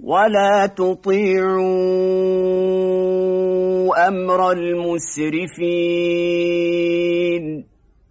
ولا تطيعوا أمر المسرفين